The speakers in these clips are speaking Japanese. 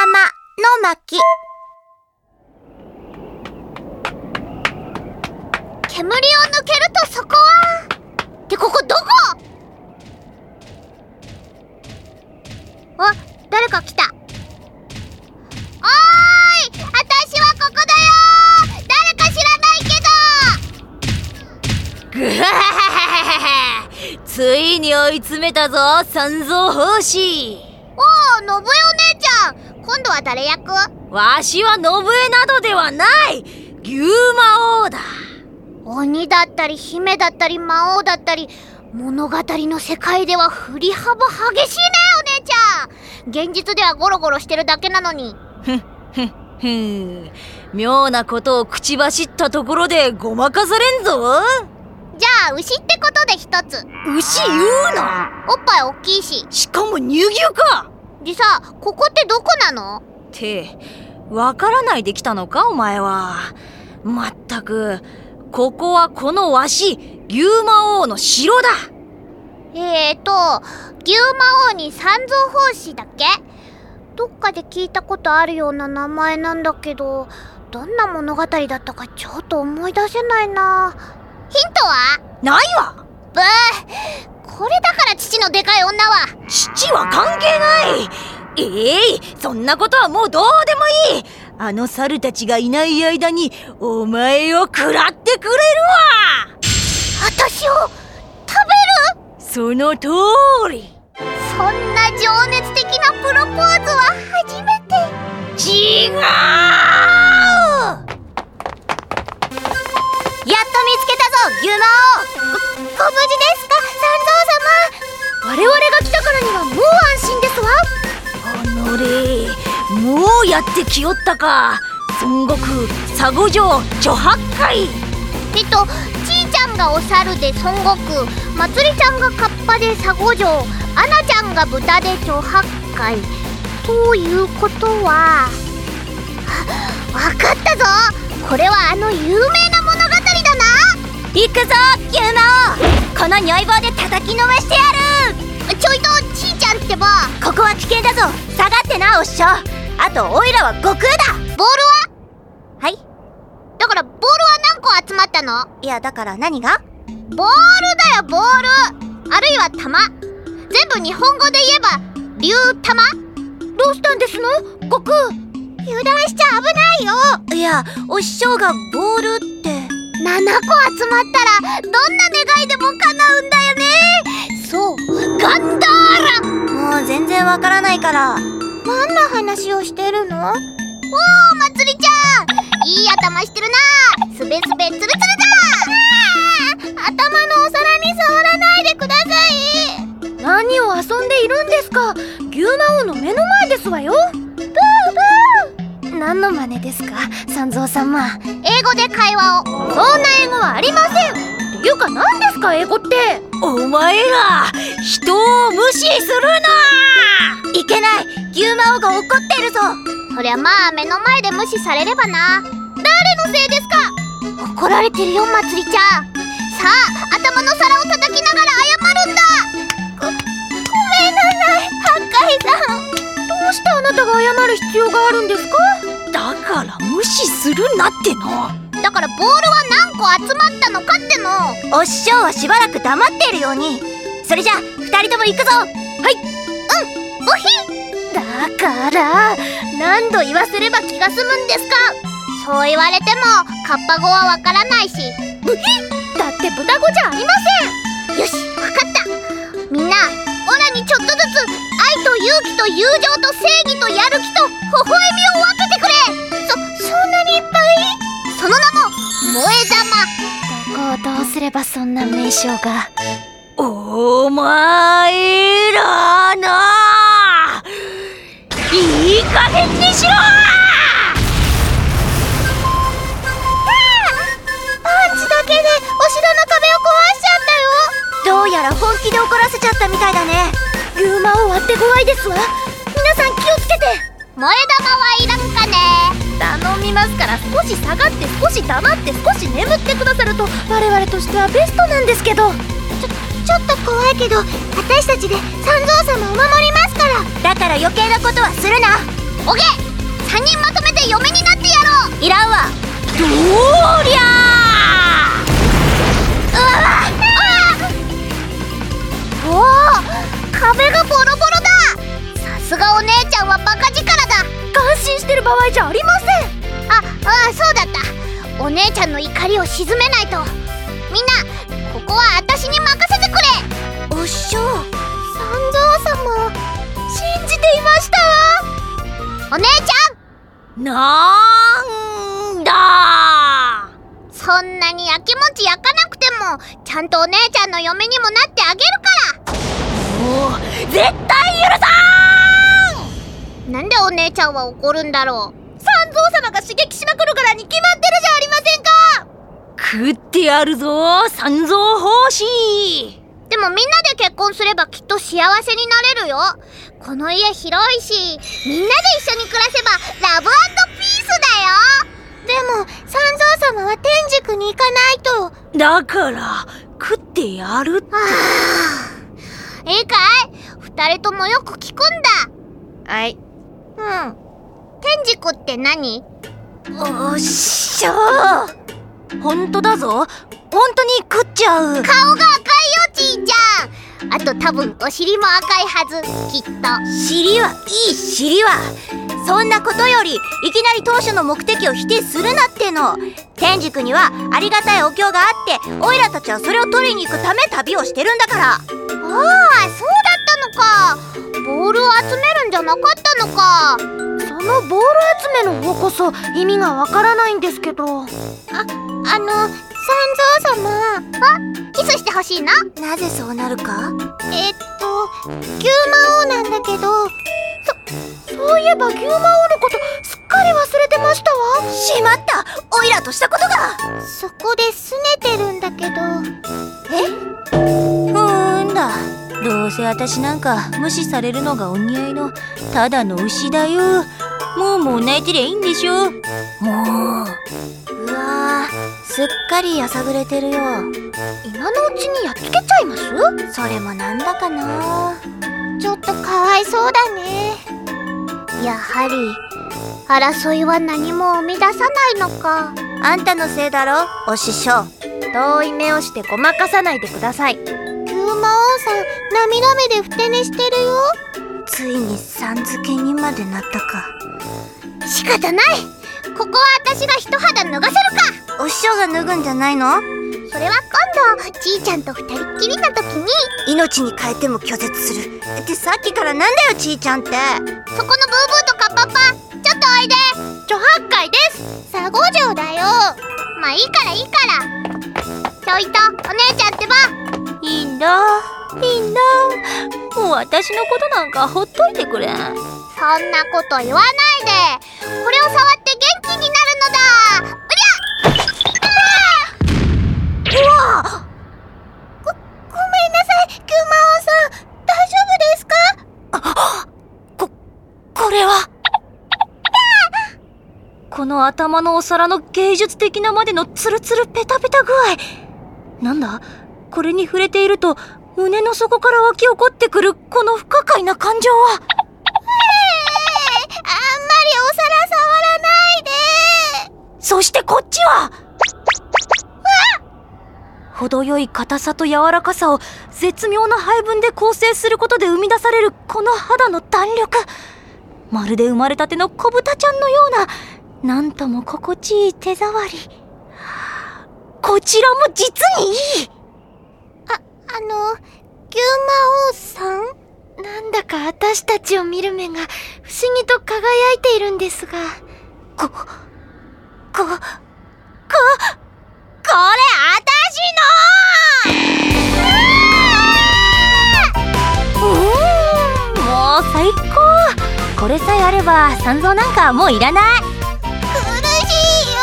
玉の巻。煙を抜けるとそこは。ってここどこ？あ誰か来た。おーい！私はここだよ！誰か知らないけど！ぐははははついに追い詰めたぞ三蔵法師。おお信代お姉ちゃん今度は誰役わしは信江などではない。牛魔王だ。鬼だったり姫だったり魔王だったり物語の世界では振り幅激しいねお姉ちゃん。現実ではゴロゴロしてるだけなのに。ふんふん。ふん。妙なことを口走ったところでごまかされんぞ。じゃあ牛ってことで一つ。牛言うな。おっぱい大きいし。しかも乳牛かでさここってどこなの？ってわからないできたのかお前は。まったくここはこのわし牛魔王の城だ。えーと牛魔王に三蔵法師だっけ？どっかで聞いたことあるような名前なんだけどどんな物語だったかちょっと思い出せないな。ヒントは？ないわ。ブーこれだから父のでかい女は。父は関係ない。ええい。そんなことはもうどうでもいい。あの猿たちがいない間にお前を食らってくれるわ。私を食その通り。べるそんな情熱的なプロポーズは初めて。違う。やっと見つけたぞ牛魔ご無事ですか三蔵様。王我々が来たからにはもう安心ですわ。おのれもうやってきよったか。孫悟空佐護城諸八海。えっとちーちゃんがお猿で孫悟空。まつりちゃんがカッパで佐護城。アナちゃんが豚で超八海。ということはあわかったぞ。これはあの有名な行くぞ牛魔王この如意棒で叩きのめしてやる。ちょいとちーちゃんってば。ここは危険だぞ。下がってなおっしょ。あとオイラは悟空だ。ボールは？はい。だからボールは何個集まったの？いやだから何がボールだよボール。あるいは玉。全部日本語で言えば竜玉？どうしたんですの？悟空。油断しちゃ危ないよ。いやおっしょがボールって7個集まったらどんな願いでも叶うんだよね。そうガンダーラ。もう全然わからないから。何の話をしてるの？おーまつりちゃん。いい頭してるな。すべすべつるつるだ。頭のお皿に触らないでください。何を遊んでいるんですか。牛魔王の目の前ですわよ何の真似ですか三蔵様。英語で会話を。そんな英語はありません。っていうか何ですか英語って。お前ら人を無視するな。いけない。牛魔王が怒ってるぞ。そりゃまあ目の前で無視されればな。誰のせいですか。怒られてるよまつりちゃん。さあ頭の皿を叩きながら謝るんだ。ごごめんなさい八海さん。どうしてあなたが謝る必要があるんですか？だから無視するなっての。だからボールは何個集まったのかっての。おっしょうはしばらく黙っているように。それじゃあ二人とも行くぞ。ブヒだから何度言わせれば気が済むんですか？そう言われてもカッパ語はわからないし。ブヒだって豚語じゃありません。よしわかった。みんなオラにちょっとと友情と正義とやる気と微笑みを分けてくれ。そそんなにいっぱい？その名も萌え玉。どこをどうすればそんな名称が？お前らないい加減にしろ！我々としてはベストなんですけど。ちょっと怖いけど私たちで三蔵様を守りますから。だから余計なことはするな。おげ3人まとめて嫁になってやろう。いらんわ。どうりゃおお壁がボロボロだ。さすがお姉ちゃんはバカ力だ。感心してる場合じゃありません。ああそうだったお姉ちゃんの怒りを鎮めないと。みんなここは私に任せてくれ。おっしょ三蔵様信じていました。わお姉ちなんだ。ゃんそんなにやきもち焼かなくてもちゃんとお姉ちゃんの嫁にもなってあげるかもう絶対許さらなんでお姉ちゃんは怒るんだろう三蔵様が刺激しまくるからに決まってるじゃありませんか。ん食ってやるぞ三蔵法師。でもみんなで結婚すればきっと幸せになれるよ。この家広いしみんなで一緒に暮らせばラブピースだよ。でも三蔵様は天竺に行かないと。だから食ってやるって。はあいいかい。二人ともよく聞くんだ。はい。うん天竺って何？おっしゃほんとだぞ。ほんとに食っちゃう。顔が赤いよちいちゃん。あと多分お尻も赤いはず。きっと。尻はいい尻は。そんなことよりいきなり当初の目的を否定するなっての。天竺にはありがたいお経があってオイラたちはそれを取りに行くため旅をしてるんだから。ああそうだか。ボールを集めるんじゃなかったのか。そのボール集めの方こそ意味がわからないんですけど。ああの三蔵様。キスしてほしいのなぜそうなるか？えっと牛魔王なんだけど。そそういえば牛魔王のことすっかり忘れてましたわ。しまった。オイラとしたことが。そこで拗ねてるんだけど。ふーんだどうせ私なんか無視されるのがお似合いのただの牛だよ。もうもう泣いてりゃいいんでしょ。もう。うわーすっかりやさぐれてるよ。今のうちにやっつけちゃいます？それもなんだかな。ちょっとかわいそうだね。やはり争いは何も生み出さないのか。あんたのせいだろお師匠。遠い目をしてごまかさないでください王さん涙目でふて寝してるよ。ついにさん付けにまでなったか。仕方ない。ここは私が一肌脱がせるか。お師匠が脱ぐんじゃないの？それは今度ちいちゃんと二人っきりの時に。命に変えても拒絶する。ってさっきからなんだよちーちゃんって。そこのブーブーとカッパッパちょっとおいで。女八海です。佐護城だよ。まあいいからいいから。ちょいとお姉ちゃんってばだ。いいんだ。もう私のことなんかほっといてくれそんなこと言わないで。これを触って元気になるのだ。うりゃうわごめんなさい。牛魔王さん大丈夫ですか？ここれは。この頭のお皿の芸術的なまでのツルツルペタペタ具合。なんだ？これに触れていると胸の底から湧き起こってくるこの不可解な感情は。あんまりお皿触らないで。そしてこっちは。程よい硬さと柔らかさを絶妙な配分で構成することで生み出されるこの肌の弾力。まるで生まれたての子豚ちゃんのようななんとも心地いい手触り。こちらも実にいいあの牛魔王さんなんだか私たちを見る目が不思議と輝いているんですが。こ、こ、こ、これ私の！うーん。もう最高。これさえあれば三蔵なんかもういらない。苦しいよ。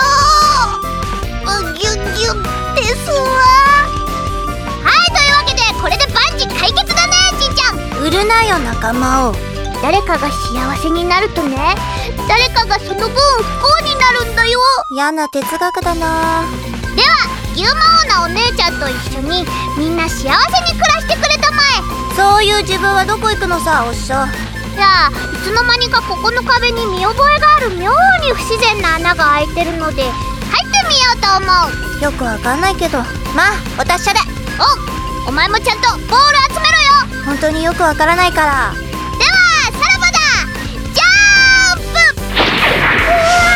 ギュッギュッですわ売るなよ仲間を。誰かが幸せになるとね。誰かがその分不幸になるんだよ。嫌な哲学だな。では牛魔王なお姉ちゃんと一緒にみんな幸せに暮らしてくれたまえ。そういう自分はどこ行くのさおっしょ。やいつの間にかここの壁に見覚えがある妙に不自然な穴が開いてるので入ってみようと思う。よくわかんないけど。まあお達者でおお前もちゃんとボール集めろよ。本当によくわからないから。ではさらばだ。ジャンプ！